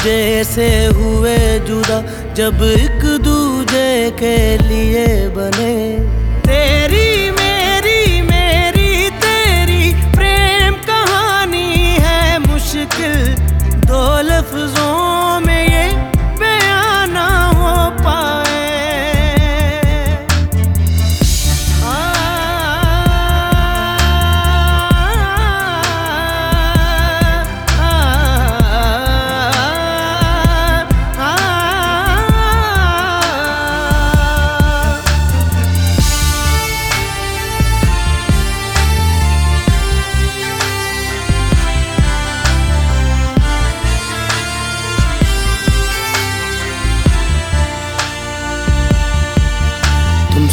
दूजे से हुए जुदा जब एक दूजे के लिए बने।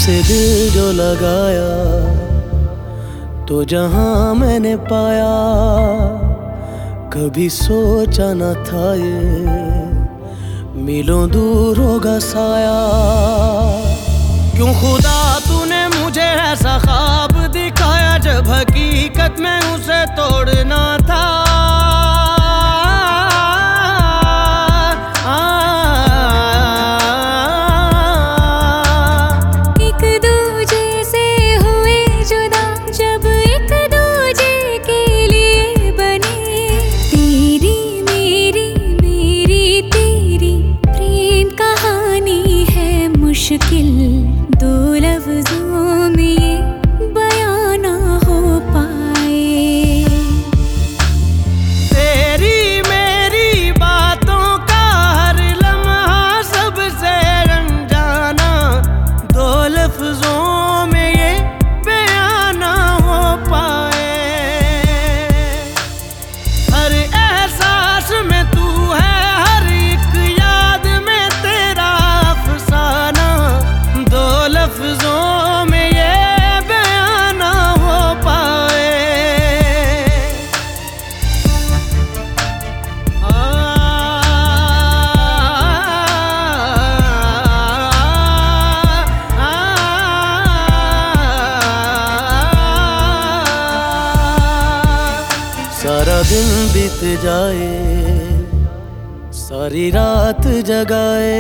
तुमसे दिल जो लगाया तो जहाँ मैंने पाया, कभी सोचा न था ये, मिलो दूर होगा साया। क्यों खुदा तूने मुझे ऐसा ख्वाब दिन बीत जाए, सारी रात जगाए।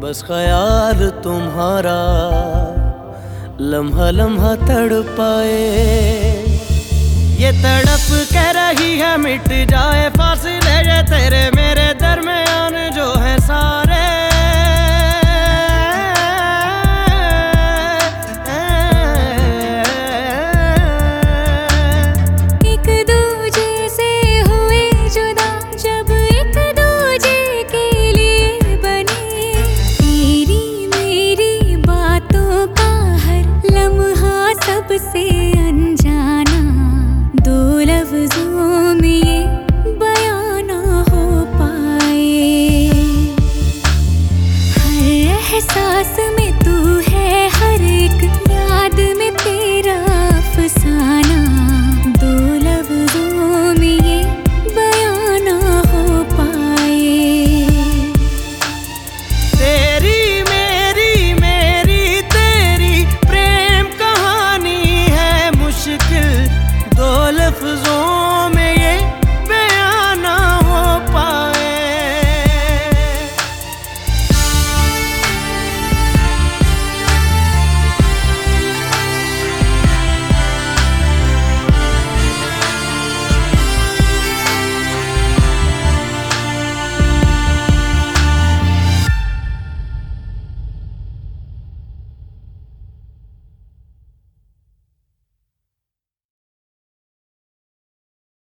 बस ख्याल तुम्हारा लम्हा लम्हा तड़ पाए ये तड़प कह रही है, मिट जाए